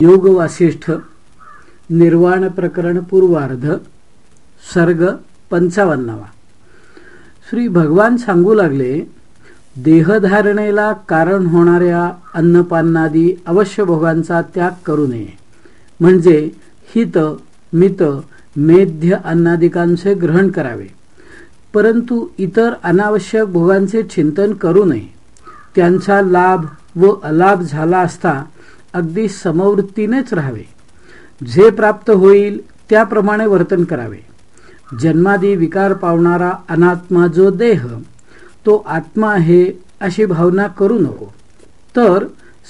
योग वासिष्ठ निर्वाण प्रकरण पूर्वार्ध सर्ग पंचावन्नावा. श्री भगवान सांगू लागले देहधारणेला कारण होणाऱ्या अन्नपानादी अवश्य भोगांचा त्याग करू नये. म्हणजे हित मित मेध्य अन्नादिकांचे ग्रहण करावे. परंतु इतर अनावश्यक भोगांचे चिंतन करू नये. त्यांचा लाभ व अलाभ झाला असता अगदी समवृत्तीनेच राहावे. जे प्राप्त होईल त्याप्रमाणे वर्तन करावे. जन्मादी विकार पावणारा अनात्मा जो देह तो आत्मा आहे अशी भावना करू नको. तर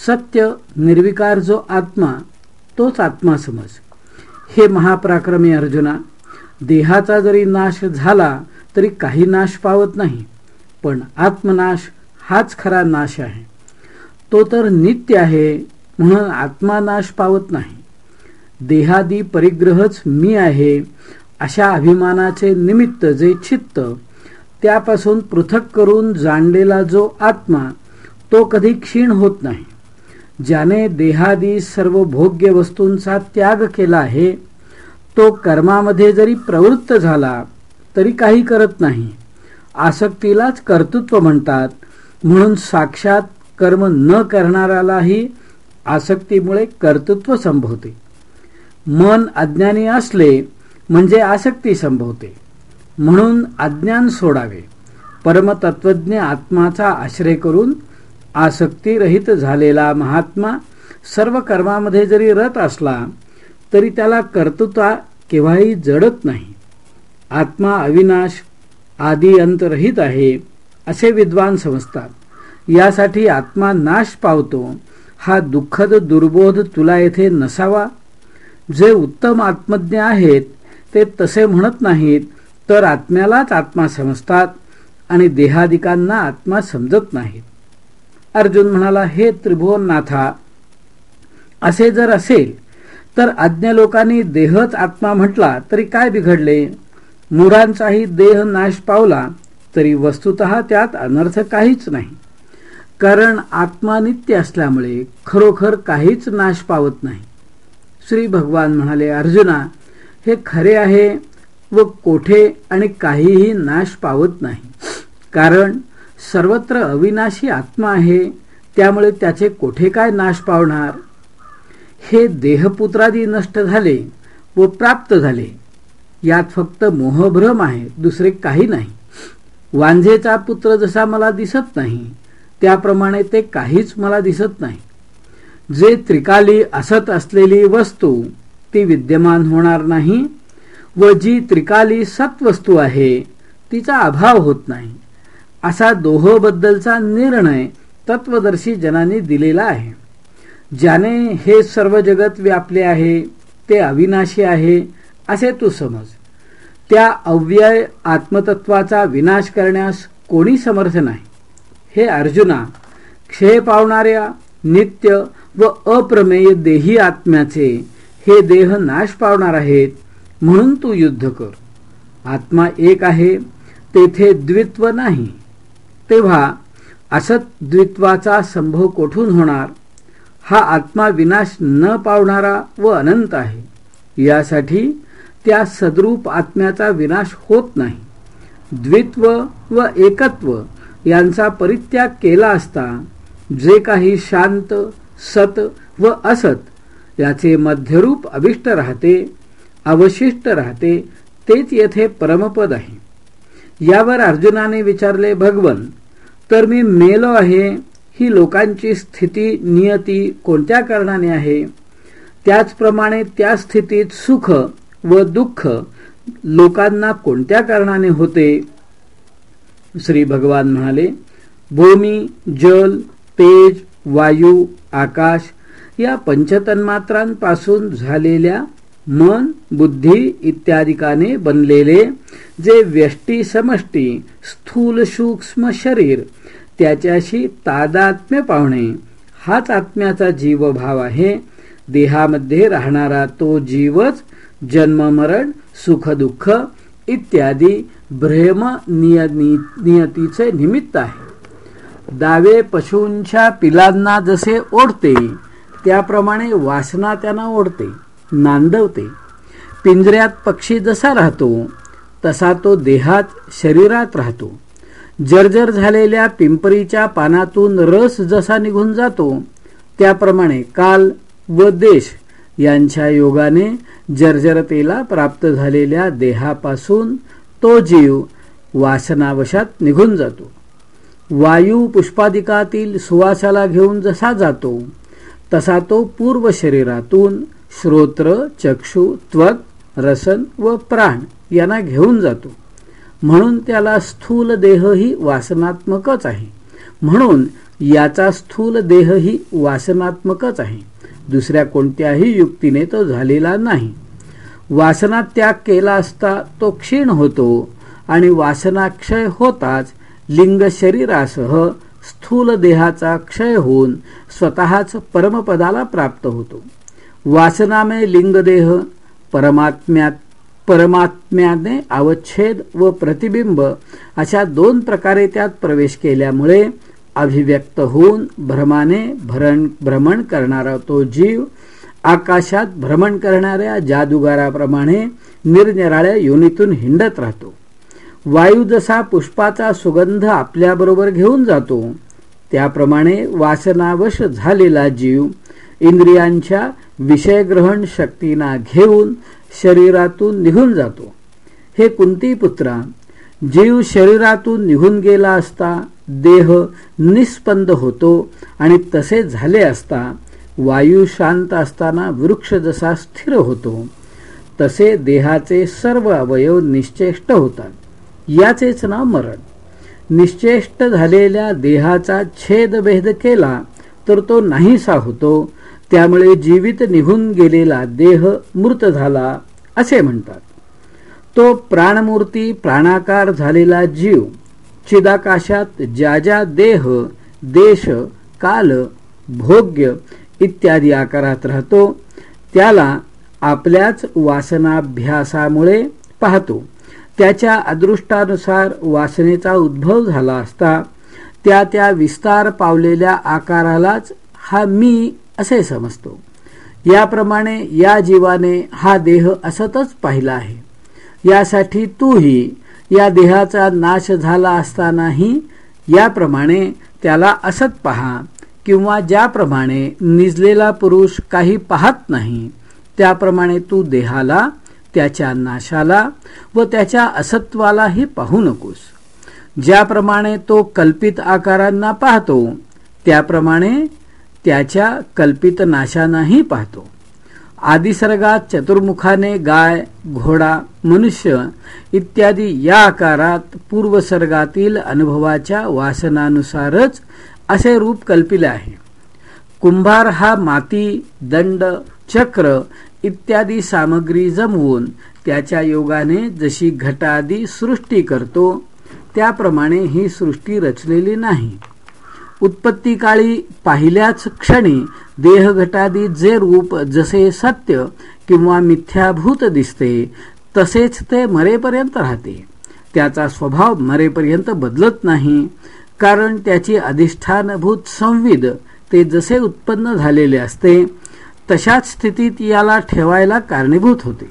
सत्य निर्विकार जो आत्मा तोच आत्मा समज. हे महापराक्रमी अर्जुना देहाचा जरी नाश झाला तरी काही नाश पावत नाही पण आत्मनाश हाच खरा नाश आहे. तो तर नित्य आहे म्हणून आत्मानाश पावत नाही. देहादी परिग्रहच मी आहे अशा अभिमानाचे निमित्त जे चित्त त्यापासून पृथक करून जाणलेला जो आत्मा तो कधी क्षीण होत नाही. ज्याने देहादी सर्व भोग्य वस्तूंचा त्याग केला आहे तो कर्मामध्ये जरी प्रवृत्त झाला तरी काही करत नाही. आसक्तीलाच कर्तृत्व म्हणतात म्हणून साक्षात कर्म न करणाऱ्यालाही आसक्तीमुळे कर्तृत्व संभवते. मन अज्ञानी असले म्हणजे आसक्ती संभवते. म्हणून अज्ञान सोडावे. परमतत्वज्ञ आत्माचा आश्रय करून आसक्तीरहित झालेला महात्मा सर्व कर्मामध्ये जरी रत असला तरी त्याला कर्तृत्वा केव्हाही जडत नाही. आत्मा अविनाश आदी अंतरहित आहे असे विद्वान समजतात. यासाठी आत्मा नाश पावतो हा दुःखद दुर्बोध तुला येथे नसावा. जे उत्तम आत्मज्ञ आहेत ते तसे म्हणत नाहीत तर आत्म्यालाच आत्मा समजतात आणि देहादिकांना आत्मा समजत नाहीत. अर्जुन म्हणाला हे त्रिभुवननाथा असे जर असेल तर आज्ञा लोकांनी देहच आत्मा म्हटला तरी काय बिघडले? मुरांचाही देह नाश पावला तरी वस्तुत त्यात अनर्थ काहीच नाही. कारण आत्मा नित्य असल्यामुळे खरोखर काहीच नाश पावत नाही. श्री भगवान म्हणाले अर्जुना हे खरे आहे व कोठे आणि काहीही नाश पावत नाही. कारण सर्वत्र अविनाशी आत्मा आहे त्यामुळे त्याचे कोठे काय नाश पावणार? हे देहपुत्रादी नष्ट झाले व प्राप्त झाले. यात फक्त मोहभ्रम आहे दुसरे काही नाही. वांझेचा पुत्र जसा मला दिसत नाही त्याप्रमाणे ते काहीच मला दिसत नाही. जे त्रिकाली असत असलेली वस्तू ती विद्यमान होणार नाही व जी त्रिकाली सत्वस्तू आहे तिचा अभाव होत नाही. असा दोहोबद्दलचा निर्णय तत्वदर्शी जनांनी दिलेला आहे. ज्याने हे सर्व जगत व्यापले आहे ते अविनाशी आहे असे तू समज. त्या अव्यय आत्मतत्वाचा विनाश करण्यास कोणी समर्थ नाही. हे अर्जुना क्षय पावणाऱ्या नित्य व अप्रमेय देही आत्म्याचे हे देह नाश पावणार आहेत म्हणून तू युद्ध कर. आत्मा एक आहे तेथे द्वित्व नाही. तेव्हा असत द्वित्वाचा संभव कोठून होणार? हा आत्मा विनाश न पावणारा व अनंत आहे. यासाठी त्या सद्रूप आत्म्याचा विनाश होत नाही. द्वित्व व एकत्व यांचा परित्याग केला असता जे काही शांत सत व असत याचे मध्यरूप अभिष्ट राहते अवशिष्ट राहते तेच येथे परमपद आहे. यावर अर्जुनाने विचारले भगवन तर मी मेलो आहे ही लोकांची स्थिती नियती कोणत्या कारणाने आहे? त्याचप्रमाणे त्या स्थितीत सुख व दुःख लोकांना कोणत्या कारणाने होते? श्री भगवान म्हणाले भूमी जल तेज वायू आकाश या पंचतन्मात्रांपासून झालेल्या मन बुद्धी इत्यादिकाने बनलेले जे व्यष्टी समष्टी स्थूल सूक्ष्म शरीर त्याच्याशी तादात्म्य पाहुणे हाच आत्म्याचा जीवभाव आहे. देहामध्ये राहणारा तो जीवच जन्ममरण सुखदुःख इत्यादी भ्रेम नियतीचे निमित्त आहे. दावे पशूंच्या पिलांना जसे ओढते त्याप्रमाणे वासना त्यांना ओढते नांदवते. पिंजऱ्यात पक्षी जसा राहतो तसा तो देहात शरीरात राहतो. जर्जर झालेल्या पिंपरीच्या पानातून रस जसा निघून जातो त्याप्रमाणे काल व देश यांच्या योगाने जर्जरतेला प्राप्त झालेल्या देहापासून तो जीव वासनावशात निघून जातो. वायू पुष्पादिकातील सुवासाला घेऊन जसा जातो तसा तो पूर्व शरीरातून श्रोत्र चक्षु त्वक रसन व प्राण यांना घेऊन जातो. म्हणून त्याला स्थूल देहही वासनात्मकच आहे. म्हणून याचा स्थूल देहही वासनात्मकच आहे. दुसऱ्या कोणत्याही युक्तीने तो झालेला नाही. वासना त्याग केला असता तो क्षीण होतो आणि वासनाक्षय होताच लिंग शरीरासह स्थूल देहाचा क्षय होऊन स्वतःच परमपदाला प्राप्त होतो. वासनामय लिंगदेह परमात्म्यात परमात्म्याने अवच्छेद व प्रतिबिंब अशा दोन प्रकारे त्यात प्रवेश केल्यामुळे अभिव्यक्त होऊन भ्रमाने भरण भ्रमण करणारा तो जीव आकाशात भ्रमण करणाऱ्या जादूगाराप्रमाणे निरनिराळ्या योनीतून हिंडत राहतो. वायू जसा पुष्पाचा सुगंध आपल्याबरोबर घेऊन जातो त्याप्रमाणे वासनावश झालेला जीव इंद्रियांच्या विषयग्रहण शक्तींना घेऊन शरीरातून निघून जातो. हे कुंती पुत्रा जीव शरीरातून निघून गेला असता देह निस्पंद होतो आणि तसे झाले असता वायू शांत असताना वृक्ष जसा स्थिर होतो तसे देहाचे सर्व अवयव निश्चेष्ट होतात. याचेच नाव मरण. निश्चेष्ट झालेल्या देहाचा छेदभेद केला तर तो नाहीसा होतो. त्यामुळे जीवित निघून गेलेला देह मृत झाला असे म्हणतात. तो प्राणमूर्ती प्राणाकार झालेला जीव चिदाकाशात ज्या ज्या देह देश काल भोग्य इत्यादी आकारात राहतो. त्याला आपल्याच वासनाभ्यासामुळे पाहतो. त्याच्या अदृष्टानुसार वासनेचा उद्भव झाला असता त्या त्या विस्तार पावलेल्या आकारालाच हा मी असे समजतो. याप्रमाणे या जीवाने हा देह असतच पाहिला आहे. यासाठी तूही या देहाचा नाश झाला असतानाही याप्रमाणे त्याला असत पहा. किंवा ज्याप्रमाणे निजलेला पुरुष काही पाहत नाही त्याप्रमाणे तू देहाला त्याच्या नाशाला व त्याच्या असत्वालाही पाहू नकोस. ज्याप्रमाणे तो कल्पित आकारांना पाहतो त्याप्रमाणे त्याच्या कल्पित नाशांनाही पाहतो. आदिसर्गात चतुर्मुखाने गाय घोडा मनुष्य इत्यादी या आकारात पूर्वसर्गातील अनुभवाच्या वासनानुसारच असे रूप कल्पिले आहे. कुंभार हा माती दंड चक्र इत्यादी सामग्री जमवून त्याच्या योगाने जशी घटादी सृष्टी करतो त्याप्रमाणे ही सृष्टी रचलेली नाही. उत्पत्ती काळी पाहिल्याच क्षणी देहघटादी जे रूप जसे सत्य किंवा मिथ्याभूत दिसते तसेच ते मरेपर्यंत राहते. त्याचा स्वभाव मरेपर्यंत बदलत नाही. कारण त्याची अधिष्ठानभूत संविद ते जसे उत्पन्न झालेले असते तशाच स्थितीत याला ठेवायला कारणीभूत होते.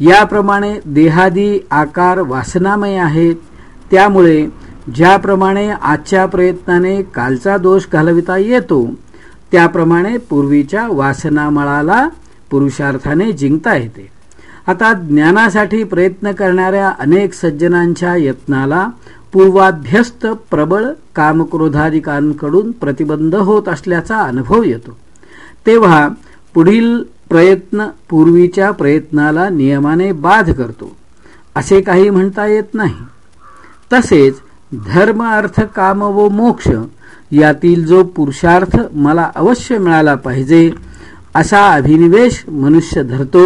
याप्रमाणे देहादी आकार वासनामय आहेत. त्यामुळे ज्याप्रमाणे आजच्या प्रयत्नाने कालचा दोष घालविता येतो त्याप्रमाणे पूर्वीच्या वासनामळाला पुरुषार्थाने जिंकता येते. आता ज्ञानासाठी प्रयत्न करणाऱ्या अनेक सज्जनांच्या यत्नाला पूर्वाभ्यस्त प्रबळ कामक्रोधाधिकांकडून प्रतिबंध होत असल्याचा अनुभव येतो. तेव्हा पुढील प्रयत्न पूर्वीच्या प्रयत्नाला नियमाने बाध करतो असे काही म्हणता येत नाही. तसेच धर्म अर्थ काम व मोक्ष यातील जो पुरुषार्थ मला अवश्य मिळाला पाहिजे असा अभिनिवेश मनुष्य धरतो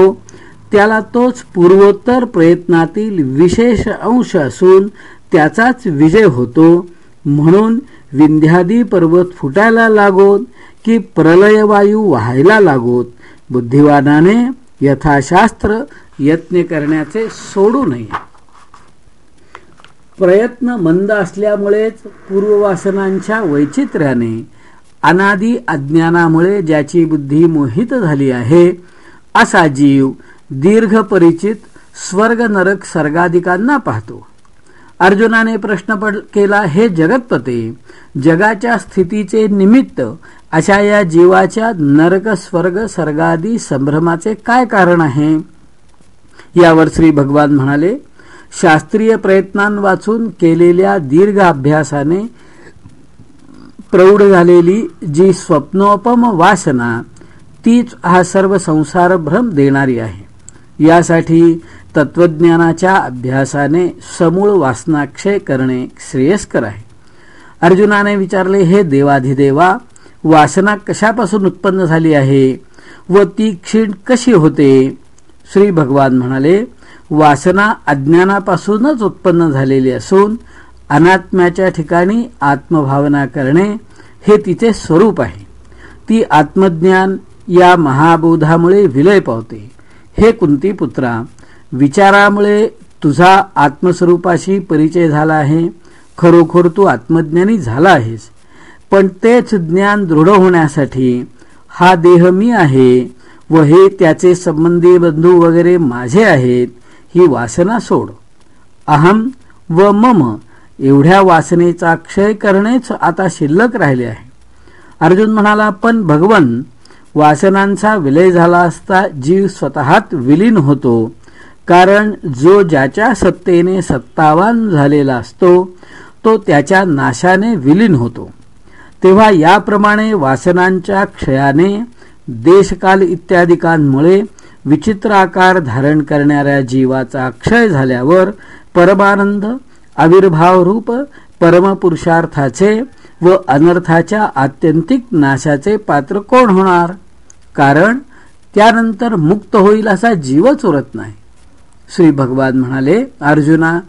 त्याला तोच पूर्वोत्तर प्रयत्नातील विशेष अंश असून त्याचाच विजय होतो. म्हणून विंध्यादी पर्वत फुटायला लागोत की प्रलयवायू व्हायला लागोत. बुद्धिवानाने यथाशास्त्र यत्न करण्याचे सोडू नये. प्रयत्न मंद असल्यामुळेच पूर्ववासनांच्या वैचित्र्याने अनादी अज्ञानामुळे ज्याची बुद्धी मोहित झाली आहे असा जीव दीर्घ परिचित स्वर्ग नरक सर्गाधिकांना पाहतो. अर्जुनाने प्रश्न केला हे जगतपते जगाच्या स्थितीचे निमित्त अशा या जीवाच्या नरक स्वर्ग सर्गादी संभ्रमाचे काय कारण आहे? यावर श्री भगवान म्हणाले शास्त्रीय प्रयत्नांवाचून केलेल्या दीर्घ अभ्यासाने प्रौढ झालेली जी स्वप्नोपम वासना तीच हा सर्व संसार भ्रम देणारी आहे. यासाठी तत्वज्ञानाच्या अभ्यासाने समूळ वासनाक्षय करणे श्रेयस्कर आहे. अर्जुनाने विचारले हे देवाधिदेवा वासना कशापासून उत्पन्न झाली आहे व ती क्षीण कशी होते? श्री भगवान म्हणाले वासना अज्ञानापासूनच उत्पन्न झालेली असून अनात्म्याच्या ठिकाणी आत्मभावना करणे हे तिचे स्वरूप आहे. ती आत्मज्ञान या महाबोधामुळे विलय पावते. हे कुंती पुत्रा विचारामुळे तुझा आत्मस्वरूपाशी परिचय झाला आहे. खरोखर तू आत्मज्ञानी झाला आहेस. पण तेच ज्ञान दृढ होण्यासाठी हा देह मी आहे व हे त्याचे संबंधी बंधू वगैरे माझे आहेत ही वासना सोड. अहम व मम एवढ्या वासनेचा क्षय करणेच आता शिल्लक राहिले आहे. अर्जुन म्हणाला पण भगवन वासनांचा विलय झाला असता जीव स्वतःत विलीन होतो. कारण जो ज्याच्या सत्तेने सत्तावान झालेला असतो तो त्याच्या नाशाने विलीन होतो. तेव्हा याप्रमाणे वासनांच्या क्षयाने देशकाल इत्यादिकांमुळे विचित्र आकार धारण करणाऱ्या जीवाचा क्षय झाल्यावर परमानंद आविर्भावरूप परमपुरुषार्थाचे व अनर्थाच्या आत्यंतिक नाशाचे पात्र कोण होणार? कारण त्यानंतर मुक्त होईल असा जीवच उरत नाही. श्री भगवान म्हणाले अर्जुना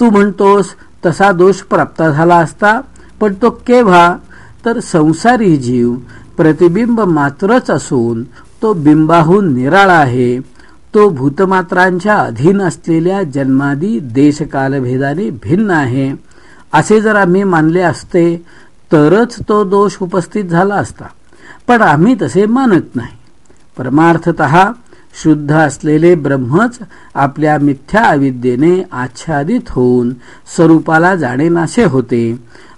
तू म्हणतोस तसा दोष प्राप्त झाला असता पण तो केव्हा? तर संसारी जीव प्रतिबिंब मात्रच असून तो बिंबाहून निराळा आहे. तो भूतमात्रांच्या अधीन असलेल्या जन्मादी देशकालभेदाने भिन्न आहे. असे जर आम्ही मानले असते तरच तो दोष उपस्थित झाला असता. पण आम्ही तसे मानत नाही. परमार्थत शुद्ध असलेले ब्रह्मच आपल्या मिथ्या अविद्येने आच्छादित होऊन स्वरूपाला जाणेनासे होते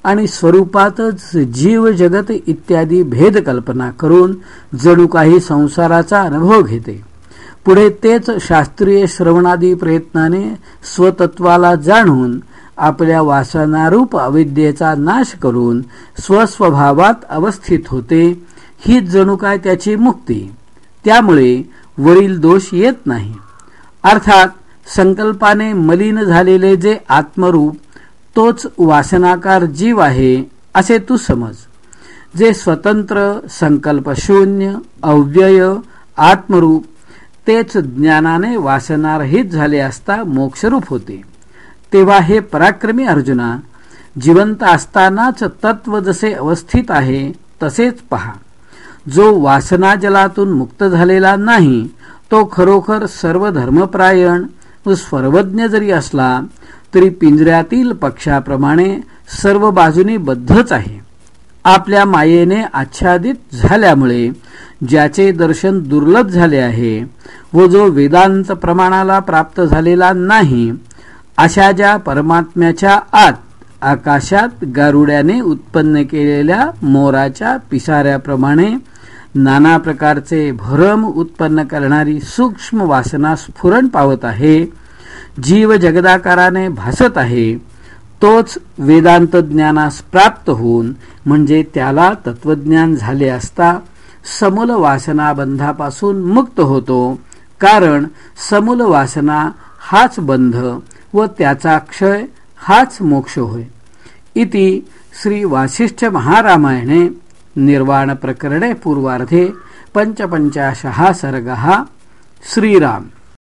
आणि स्वरूपातच जीव जगत इत्यादी भेद कल्पना करून जणू काही संसाराचा अनुभव घेते. पुढे तेच शास्त्रीय श्रवणादी प्रयत्नाने स्वतत्वाला जाणून आपल्या वासनारूप अविद्येचा नाश करून स्वस्वभावात अवस्थित होते हीच जणू काय त्याची मुक्ती. त्यामुळे वरील दोष येत नाही. अर्थात संकल्पाने मलिन झालेले जे आत्मरूप तोच वासनाकार जीव आहे असे तू समज. जे स्वतंत्र संकल्पशून्य अव्यय आत्मरूप तेच ज्ञानाने वासनारहित झाले असता मोक्षरूप होते. तेव्हा हे पराक्रमी अर्जुना जिवंत असतानाच तत्व जसे अवस्थित आहे तसेच पहा. जो वासनाजलातून मुक्त झालेला नाही तो खरोखर सर्व धर्मप्रायण व सर्वज्ञ जरी असला तरी पिंजऱ्यातील पक्षाप्रमाणे सर्व बाजूनी बद्धच आहे. आपल्या मायेने आच्छादित झाल्यामुळे ज्याचे दर्शन दुर्लभ झाले आहे व जो वेदांत प्रमाणाला प्राप्त झालेला नाही अशा ज्या परमात्म्याच्या आत आकाशात गारुड्याने उत्पन्न केलेल्या मोराच्या पिसाऱ्याप्रमाणे नाना प्रकारचे भरम उत्पन्न करणारी सूक्ष्म वासना स्फुरण पावत आहे. जीव जगदाकाराने भासत आहे. तोच वेदांत ज्ञानास प्राप्त होऊन म्हणजे त्याला तत्वज्ञान झाले असता समूल वासना बंधापासून मुक्त होतो. कारण समूल वासना हाच बंध व त्याचा क्षय हाच मोक्ष होय. इति श्री वासिष्ठ महारामायणे. निर्वाण प्रकरणे पूर्वार्धे पंचपंचाशः सर्गः श्रीराम।